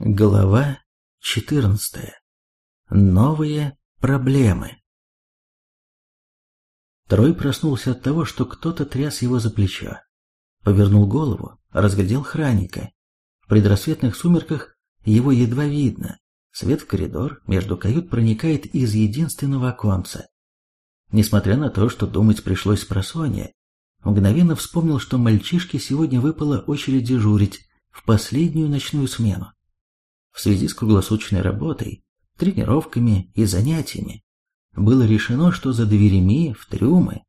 Глава 14. Новые проблемы. Трой проснулся от того, что кто-то тряс его за плечо. Повернул голову, разглядел храника. В предрассветных сумерках его едва видно. Свет в коридор между кают проникает из единственного оконца. Несмотря на то, что думать пришлось с просонья, мгновенно вспомнил, что мальчишке сегодня выпала очередь дежурить в последнюю ночную смену. В связи с круглосуточной работой, тренировками и занятиями было решено, что за дверями в трюмы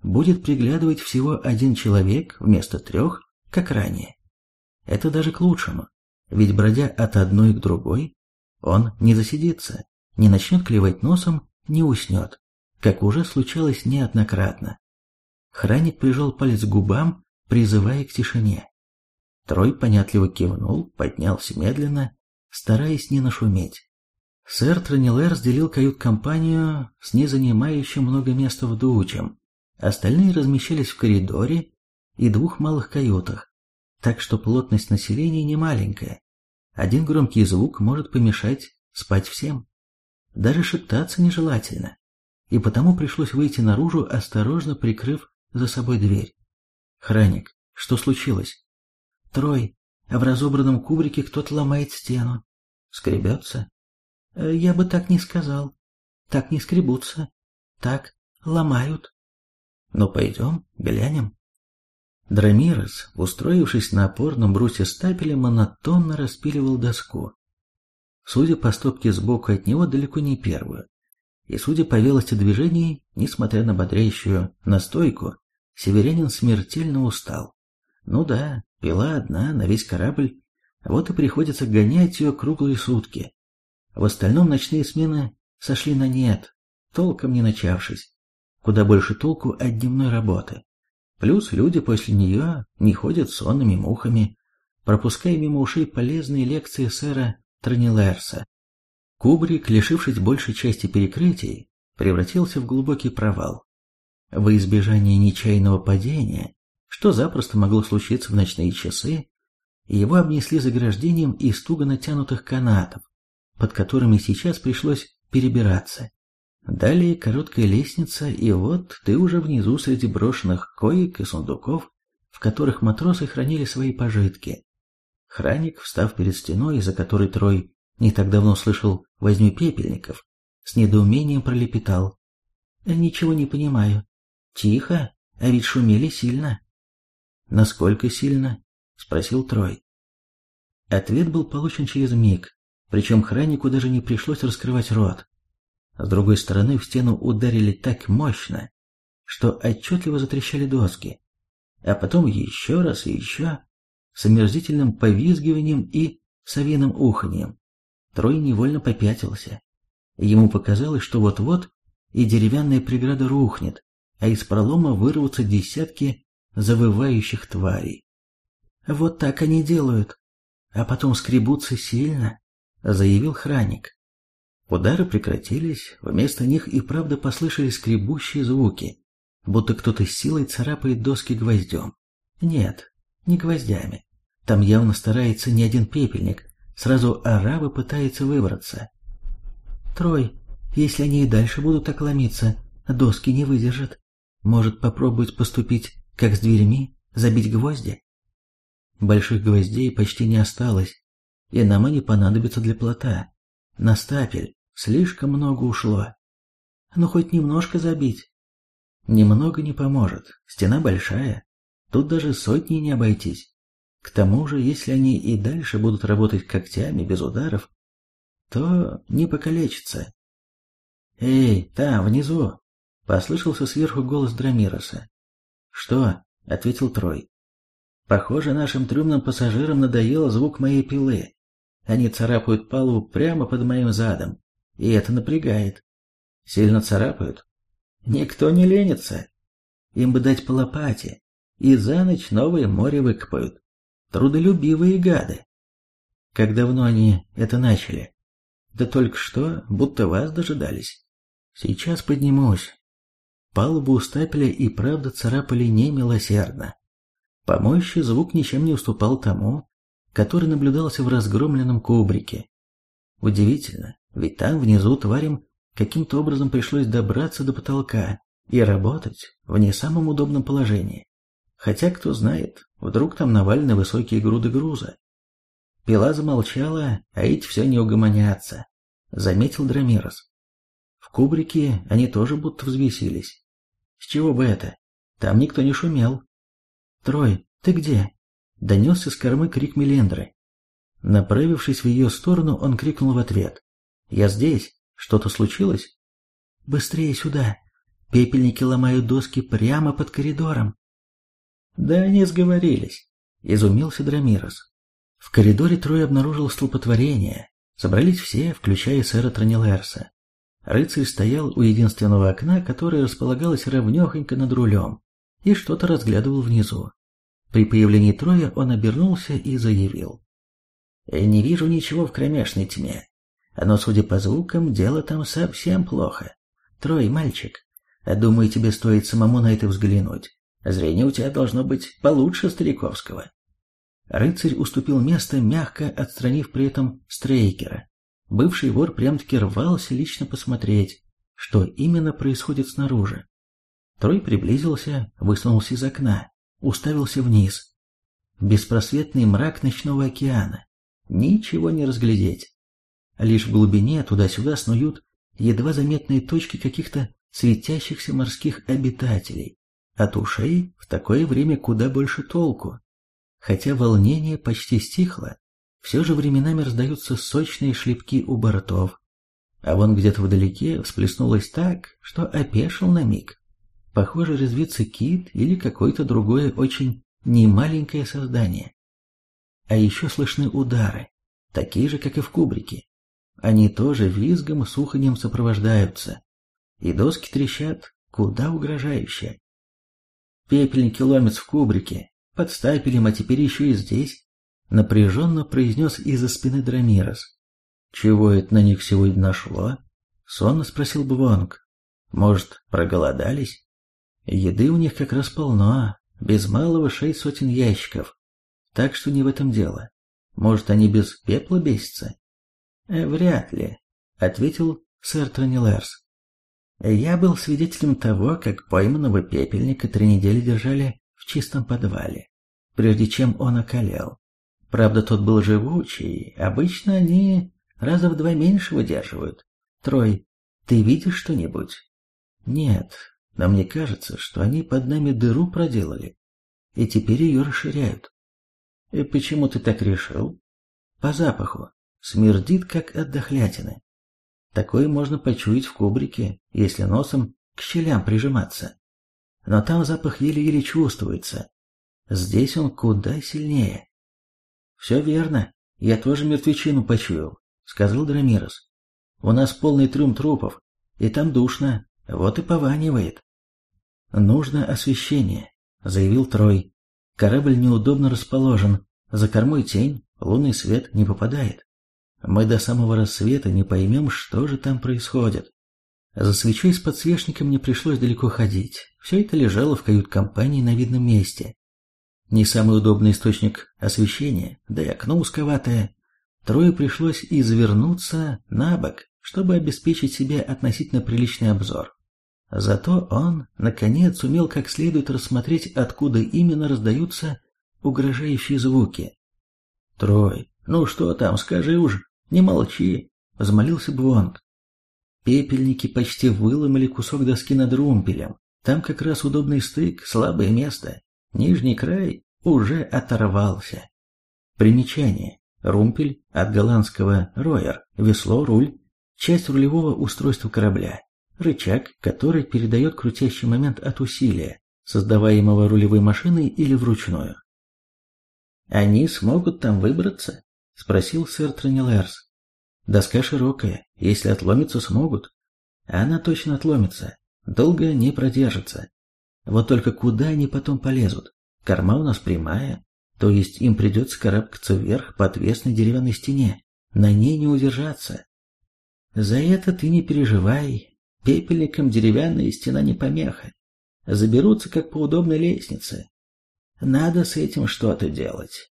будет приглядывать всего один человек вместо трех, как ранее. Это даже к лучшему, ведь бродя от одной к другой, он не засидится, не начнет клевать носом, не уснет, как уже случалось неоднократно. Храник прижал палец к губам, призывая к тишине. Трой понятливо кивнул, поднялся медленно стараясь не нашуметь. Сэр Тронилер разделил кают-компанию с не занимающим много места вдувчем. Остальные размещались в коридоре и двух малых каютах, так что плотность населения не маленькая. Один громкий звук может помешать спать всем. Даже шептаться нежелательно, и потому пришлось выйти наружу, осторожно прикрыв за собой дверь. «Храник, что случилось?» «Трой, а в разобранном кубрике кто-то ломает стену. Скребется? Э, я бы так не сказал. Так не скребутся. Так ломают. Ну, пойдем, глянем. Драмирос, устроившись на опорном брусе стапеля, монотонно распиливал доску. Судя по стопке сбоку от него, далеко не первую. И судя по велости движений, несмотря на бодрящую настойку, северянин смертельно устал. Ну да, пила одна на весь корабль, вот и приходится гонять ее круглые сутки. В остальном ночные смены сошли на нет, толком не начавшись. Куда больше толку от дневной работы. Плюс люди после нее не ходят сонными мухами, пропуская мимо ушей полезные лекции сэра Тронилерса. Кубрик, лишившись большей части перекрытий, превратился в глубокий провал. Во избежание нечаянного падения что запросто могло случиться в ночные часы, его обнесли заграждением из туго натянутых канатов, под которыми сейчас пришлось перебираться. Далее короткая лестница, и вот ты уже внизу среди брошенных коек и сундуков, в которых матросы хранили свои пожитки. Храник, встав перед стеной, за которой Трой не так давно слышал возню пепельников, с недоумением пролепетал. «Ничего не понимаю. Тихо, а ведь шумели сильно». «Насколько сильно?» — спросил Трой. Ответ был получен через миг, причем храннику даже не пришлось раскрывать рот. С другой стороны в стену ударили так мощно, что отчетливо затрещали доски, а потом еще раз и еще, с омерзительным повизгиванием и совиным уханьем. Трой невольно попятился. Ему показалось, что вот-вот и деревянная преграда рухнет, а из пролома вырвутся десятки завывающих тварей. Вот так они делают, а потом скребутся сильно, заявил храник. Удары прекратились, вместо них и правда послышались скребущие звуки, будто кто-то силой царапает доски гвоздем. Нет, не гвоздями. Там явно старается не один пепельник, сразу арабы пытается выбраться. Трой, если они и дальше будут так ломиться, доски не выдержат. Может попробовать поступить как с дверьми, забить гвозди? Больших гвоздей почти не осталось, и нам они понадобятся для плота. На стапель слишком много ушло. Ну, хоть немножко забить. Немного не поможет, стена большая, тут даже сотни не обойтись. К тому же, если они и дальше будут работать когтями без ударов, то не покалечатся. «Эй, там, внизу!» — послышался сверху голос Драмироса. «Что?» — ответил Трой. «Похоже, нашим трюмным пассажирам надоело звук моей пилы. Они царапают палубу прямо под моим задом, и это напрягает. Сильно царапают? Никто не ленится. Им бы дать по лопате, и за ночь новое море выкопают. Трудолюбивые гады. Как давно они это начали? Да только что, будто вас дожидались. Сейчас поднимусь, Палубу у стапеля и правда царапали немилосердно. По мощи звук ничем не уступал тому, который наблюдался в разгромленном кубрике. Удивительно, ведь там внизу тварям каким-то образом пришлось добраться до потолка и работать в не самом удобном положении. Хотя, кто знает, вдруг там навалены высокие груды груза. Пила замолчала, а ведь все не угомонятся, заметил Драмирос. В кубрике они тоже будто взвесились. С чего бы это? Там никто не шумел. Трой, ты где? Донесся с кормы крик Мелендры. Направившись в ее сторону, он крикнул в ответ. «Я здесь. Что-то случилось?» «Быстрее сюда. Пепельники ломают доски прямо под коридором». «Да они сговорились», — изумился Драмирос. В коридоре Трой обнаружил столпотворение. Собрались все, включая сэра Тронилерса. Рыцарь стоял у единственного окна, которое располагалось ровнёхонько над рулем, и что-то разглядывал внизу. При появлении Троя он обернулся и заявил. «Не вижу ничего в кромешной тьме, но, судя по звукам, дело там совсем плохо. Трой, мальчик, думаю, тебе стоит самому на это взглянуть. Зрение у тебя должно быть получше стариковского». Рыцарь уступил место, мягко отстранив при этом Стрейкера. Бывший вор прям-таки рвался лично посмотреть, что именно происходит снаружи. Трой приблизился, высунулся из окна, уставился вниз. Беспросветный мрак ночного океана. Ничего не разглядеть. Лишь в глубине туда-сюда снуют едва заметные точки каких-то светящихся морских обитателей. От ушей в такое время куда больше толку. Хотя волнение почти стихло, все же временами раздаются сочные шлепки у бортов. А вон где-то вдалеке всплеснулось так, что опешил на миг. Похоже, резвится кит или какое-то другое очень немаленькое создание. А еще слышны удары, такие же, как и в кубрике. Они тоже визгом с уханьем сопровождаются. И доски трещат, куда угрожающе. Пепельники ломятся в кубрике, под стапелем, а теперь еще и здесь, напряженно произнес из-за спины Драмирос. «Чего это на них сегодня нашло?» — сонно спросил Бвонг. «Может, проголодались?» «Еды у них как раз полно, без малого шесть сотен ящиков, так что не в этом дело. Может, они без пепла бесятся?» «Э, «Вряд ли», — ответил сэр Тронилерс. «Я был свидетелем того, как пойманного пепельника три недели держали в чистом подвале, прежде чем он околел. Правда, тот был живучий, обычно они раза в два меньше выдерживают. Трой, ты видишь что-нибудь? Нет, но мне кажется, что они под нами дыру проделали, и теперь ее расширяют. И почему ты так решил? По запаху. Смердит, как от дохлятины. Такое можно почуять в кубрике, если носом к щелям прижиматься но там запах еле-еле чувствуется. Здесь он куда сильнее. «Все верно, я тоже мертвечину почуял», — сказал Драмирос. «У нас полный трюм трупов, и там душно, вот и пованивает». «Нужно освещение», — заявил Трой. «Корабль неудобно расположен, за кормой тень, лунный свет не попадает. Мы до самого рассвета не поймем, что же там происходит». За свечой с подсвечником не пришлось далеко ходить. Все это лежало в кают-компании на видном месте. Не самый удобный источник освещения, да и окно узковатое. Трое пришлось извернуться на бок, чтобы обеспечить себе относительно приличный обзор. Зато он, наконец, сумел как следует рассмотреть, откуда именно раздаются угрожающие звуки. «Трой, ну что там, скажи уж, не молчи», — взмолился Бвонг. Пепельники почти выломали кусок доски над румпелем. Там как раз удобный стык, слабое место. Нижний край уже оторвался. Примечание. Румпель от голландского «роер», весло, руль, часть рулевого устройства корабля, рычаг, который передает крутящий момент от усилия, создаваемого рулевой машиной или вручную. «Они смогут там выбраться?» — спросил сэр Тронилерс. Доска широкая, если отломиться смогут. Она точно отломится, долго не продержится. Вот только куда они потом полезут? Корма у нас прямая, то есть им придется карабкаться вверх по отвесной деревянной стене, на ней не удержаться. За это ты не переживай, пепельникам деревянная стена не помеха. Заберутся как по удобной лестнице. Надо с этим что-то делать.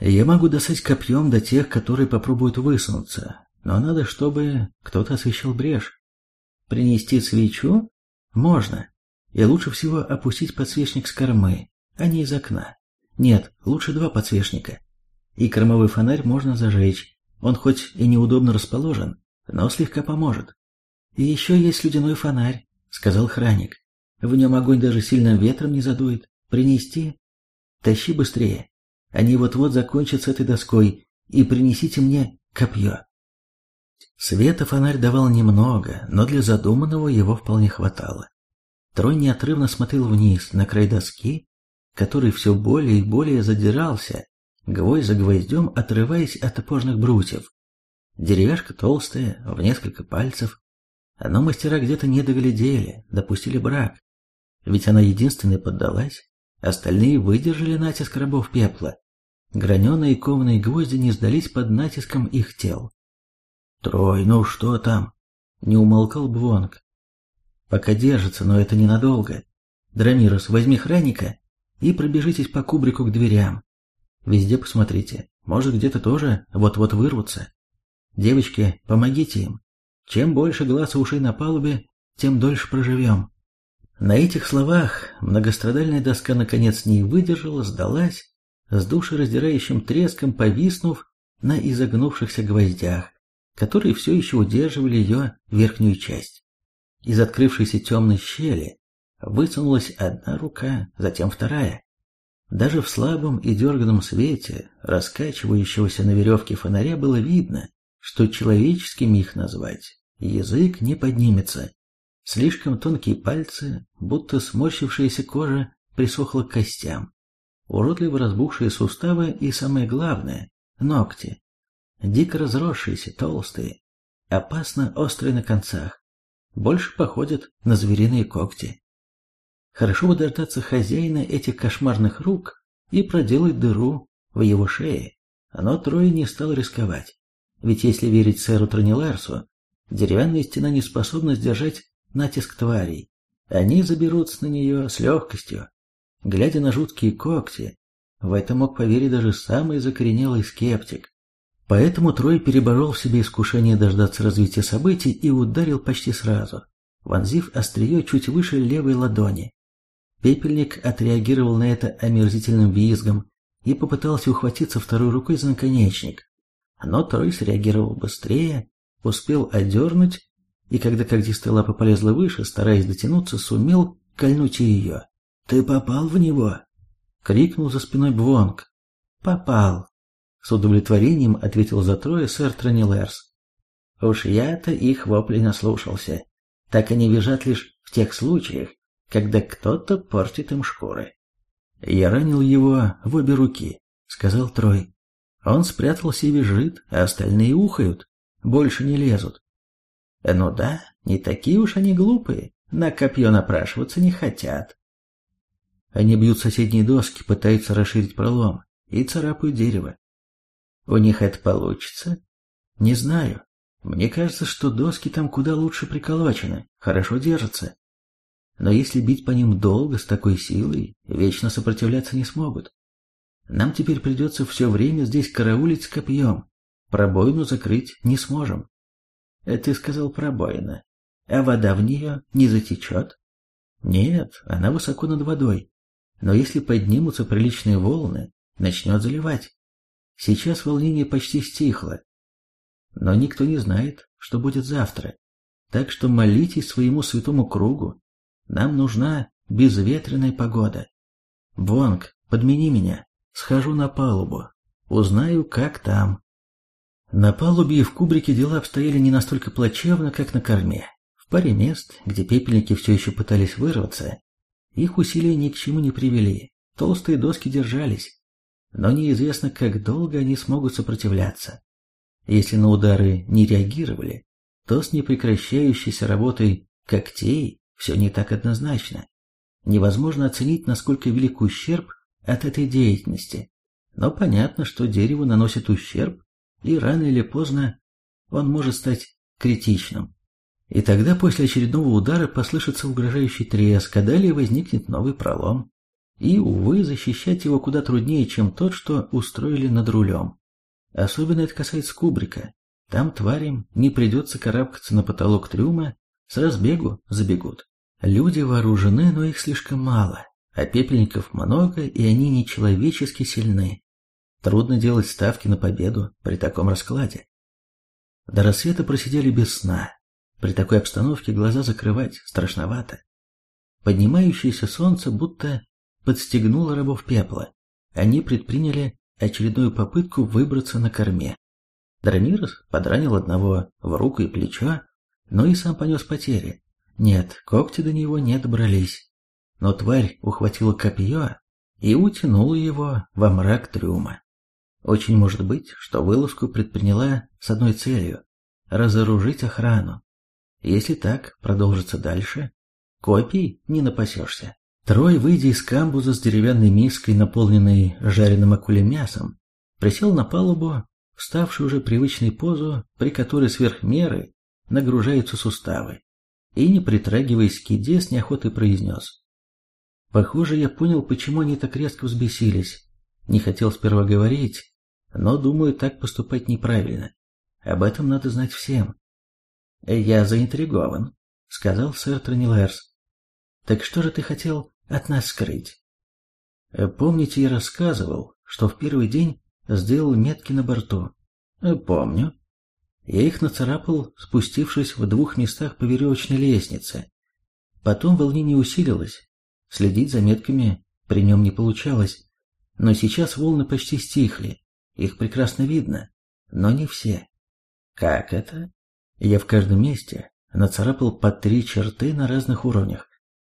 Я могу достать копьем до тех, которые попробуют высунуться, но надо, чтобы кто-то освещал брешь. Принести свечу? Можно. И лучше всего опустить подсвечник с кормы, а не из окна. Нет, лучше два подсвечника. И кормовой фонарь можно зажечь. Он хоть и неудобно расположен, но слегка поможет. И еще есть ледяной фонарь, сказал храник. В нем огонь даже сильным ветром не задует. Принести? Тащи быстрее. Они вот-вот закончат с этой доской, и принесите мне копье. Света фонарь давал немного, но для задуманного его вполне хватало. Трой неотрывно смотрел вниз, на край доски, который все более и более задирался, гвоздь за гвоздем отрываясь от опорных брусьев. Деревяшка толстая, в несколько пальцев, но мастера где-то не доглядели, допустили брак. Ведь она единственная поддалась, остальные выдержали натиск рабов пепла. Граненые кованые гвозди не сдались под натиском их тел. «Трой, ну что там?» — не умолкал Бвонг. «Пока держится, но это ненадолго. Драмирос, возьми храника и пробежитесь по кубрику к дверям. Везде посмотрите, может где-то тоже вот-вот вырвутся. Девочки, помогите им. Чем больше глаз и ушей на палубе, тем дольше проживем. На этих словах многострадальная доска наконец не выдержала, сдалась, с душераздирающим треском повиснув на изогнувшихся гвоздях, которые все еще удерживали ее верхнюю часть. Из открывшейся темной щели высунулась одна рука, затем вторая. Даже в слабом и дерганном свете, раскачивающегося на веревке фонаря, было видно, что человеческими их назвать язык не поднимется. Слишком тонкие пальцы, будто сморщившаяся кожа, присохла к костям. Уродливо разбухшие суставы и, самое главное, ногти. Дико разросшиеся, толстые, опасно острые на концах. Больше походят на звериные когти. Хорошо бы дождаться хозяина этих кошмарных рук и проделать дыру в его шее, но Трой не стал рисковать. Ведь если верить сэру Трониларсу, деревянная стена не способна сдержать натиск тварей. Они заберутся на нее с легкостью. Глядя на жуткие когти, в это мог поверить даже самый закоренелый скептик. Поэтому Трой переборол в себе искушение дождаться развития событий и ударил почти сразу, вонзив острие чуть выше левой ладони. Пепельник отреагировал на это омерзительным визгом и попытался ухватиться второй рукой за наконечник. Но Трой среагировал быстрее, успел одернуть, и когда когтистая лапа полезла выше, стараясь дотянуться, сумел кольнуть ее. «Ты попал в него?» — крикнул за спиной Бвонг. «Попал!» — с удовлетворением ответил за трое сэр Тронилерс. «Уж я-то их воплей наслушался. Так они визжат лишь в тех случаях, когда кто-то портит им шкуры. «Я ранил его в обе руки», — сказал Трой. «Он спрятался и визжит, а остальные ухают, больше не лезут». «Ну да, не такие уж они глупые, на копье напрашиваться не хотят». Они бьют соседние доски, пытаются расширить пролом и царапают дерево. У них это получится? Не знаю. Мне кажется, что доски там куда лучше приколочены, хорошо держатся. Но если бить по ним долго, с такой силой, вечно сопротивляться не смогут. Нам теперь придется все время здесь караулить с копьем. Пробоину закрыть не сможем. Это ты сказал пробоина. А вода в нее не затечет? Нет, она высоко над водой. Но если поднимутся приличные волны, начнет заливать. Сейчас волнение почти стихло. Но никто не знает, что будет завтра. Так что молитесь своему святому кругу, нам нужна безветренная погода. Бонг, подмени меня. Схожу на палубу. Узнаю, как там. На палубе и в кубрике дела обстояли не настолько плачевно, как на корме. В паре мест, где пепельники все еще пытались вырваться, их усилия ни к чему не привели. Толстые доски держались. Но неизвестно, как долго они смогут сопротивляться. Если на удары не реагировали, то с непрекращающейся работой когтей все не так однозначно. Невозможно оценить, насколько велик ущерб от этой деятельности, но понятно, что дереву наносит ущерб, и рано или поздно он может стать критичным. И тогда после очередного удара послышится угрожающий треск, а далее возникнет новый пролом. И, увы, защищать его куда труднее, чем тот, что устроили над рулем. Особенно это касается кубрика. Там тварям не придется карабкаться на потолок трюма, с разбегу забегут. Люди вооружены, но их слишком мало, а пепельников много, и они нечеловечески сильны. Трудно делать ставки на победу при таком раскладе. До рассвета просидели без сна. При такой обстановке глаза закрывать страшновато. Поднимающееся солнце будто подстегнуло рабов пепла. Они предприняли очередную попытку выбраться на корме. Драмирос подранил одного в руку и плечо, но и сам понес потери. Нет, когти до него не добрались. Но тварь ухватила копье и утянула его во мрак трюма. Очень может быть, что вылазку предприняла с одной целью – разоружить охрану. Если так продолжится дальше, копий не напасешься. Трой, выйдя из камбуза с деревянной миской, наполненной жареным акулем мясом, присел на палубу, вставший уже привычной позу, при которой сверх меры нагружаются суставы, и, не притрагиваясь к еде, с неохотой произнес. Похоже, я понял, почему они так резко взбесились. Не хотел сперва говорить, но, думаю, так поступать неправильно. Об этом надо знать всем. «Я заинтригован», — сказал сэр Тронилерс. «Так что же ты хотел от нас скрыть?» «Помните, я рассказывал, что в первый день сделал метки на борту?» «Помню». Я их нацарапал, спустившись в двух местах по веревочной лестнице. Потом волнение усилилось. Следить за метками при нем не получалось. Но сейчас волны почти стихли. Их прекрасно видно, но не все. Как это? Я в каждом месте нацарапал по три черты на разных уровнях.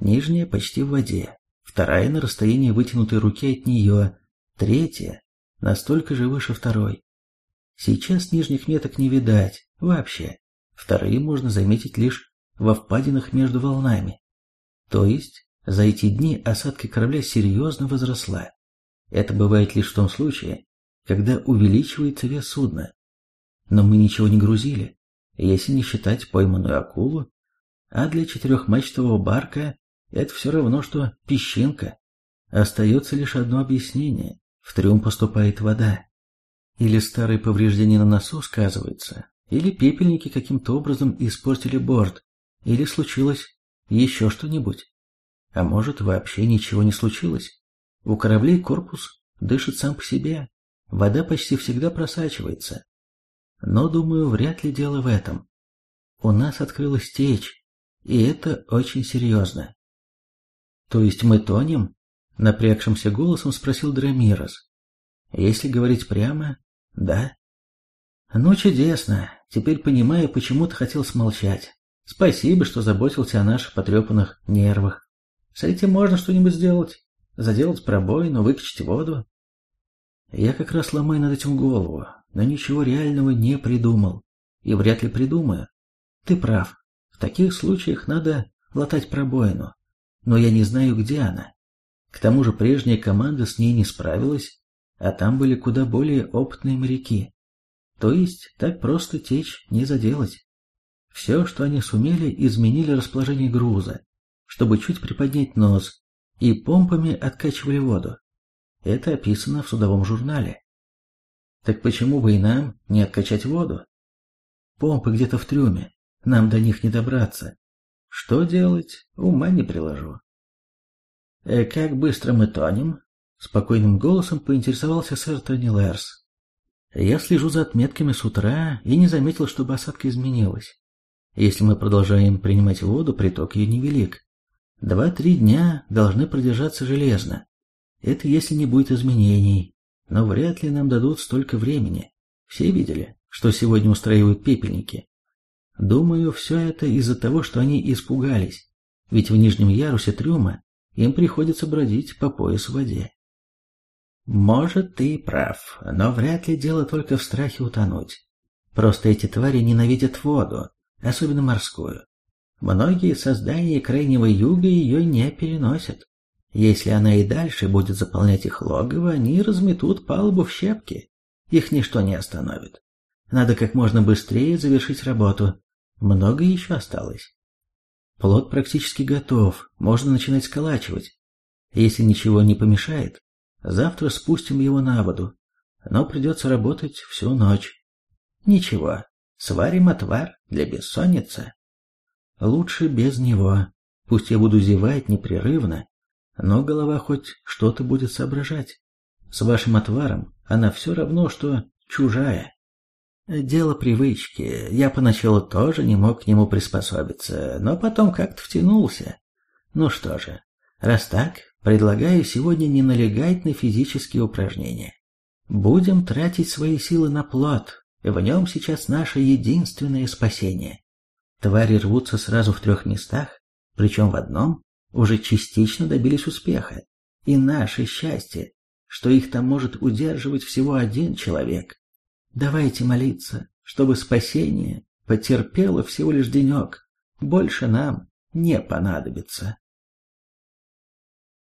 Нижняя почти в воде, вторая на расстоянии вытянутой руки от нее, третья настолько же выше второй. Сейчас нижних меток не видать вообще. Вторые можно заметить лишь во впадинах между волнами. То есть за эти дни осадка корабля серьезно возросла. Это бывает лишь в том случае, когда увеличивается вес судна. Но мы ничего не грузили если не считать пойманную акулу, а для четырехмачтового барка это все равно, что песчинка. Остается лишь одно объяснение. В трюм поступает вода. Или старые повреждения на носу сказываются, или пепельники каким-то образом испортили борт, или случилось еще что-нибудь. А может, вообще ничего не случилось. У кораблей корпус дышит сам по себе, вода почти всегда просачивается, но, думаю, вряд ли дело в этом. У нас открылась течь, и это очень серьезно. То есть мы тонем? Напрягшимся голосом спросил Драмирос. Если говорить прямо, да. Ну, чудесно. Теперь понимаю, почему ты хотел смолчать. Спасибо, что заботился о наших потрепанных нервах. С этим можно что-нибудь сделать. Заделать пробоину, выкачать воду. Я как раз ломаю над этим голову но ничего реального не придумал. И вряд ли придумаю. Ты прав. В таких случаях надо латать пробоину. Но я не знаю, где она. К тому же прежняя команда с ней не справилась, а там были куда более опытные моряки. То есть так просто течь не заделать. Все, что они сумели, изменили расположение груза, чтобы чуть приподнять нос, и помпами откачивали воду. Это описано в судовом журнале. Так почему бы и нам не откачать воду? Помпы где-то в трюме, нам до них не добраться. Что делать, ума не приложу. «Э, «Как быстро мы тонем?» — спокойным голосом поинтересовался сэр Тони Лерс. «Я слежу за отметками с утра и не заметил, чтобы осадка изменилась. Если мы продолжаем принимать воду, приток ее невелик. Два-три дня должны продержаться железно. Это если не будет изменений, но вряд ли нам дадут столько времени. Все видели, что сегодня устраивают пепельники. Думаю, все это из-за того, что они испугались, ведь в нижнем ярусе трюма им приходится бродить по пояс в воде. Может, ты и прав, но вряд ли дело только в страхе утонуть. Просто эти твари ненавидят воду, особенно морскую. Многие создания Крайнего Юга ее не переносят. Если она и дальше будет заполнять их логово, они разметут палубу в щепки. Их ничто не остановит. Надо как можно быстрее завершить работу. Много еще осталось. Плод практически готов, можно начинать сколачивать. Если ничего не помешает, завтра спустим его на воду, но придется работать всю ночь. Ничего, сварим отвар для бессонницы. Лучше без него. Пусть я буду зевать непрерывно, но голова хоть что-то будет соображать. С вашим отваром она все равно, что чужая. Дело привычки. Я поначалу тоже не мог к нему приспособиться, но потом как-то втянулся. Ну что же, раз так, предлагаю сегодня не налегать на физические упражнения. Будем тратить свои силы на плод. В нем сейчас наше единственное спасение. Твари рвутся сразу в трех местах, причем в одном уже частично добились успеха. И наше счастье, что их там может удерживать всего один человек. Давайте молиться, чтобы спасение потерпело всего лишь денек. Больше нам не понадобится.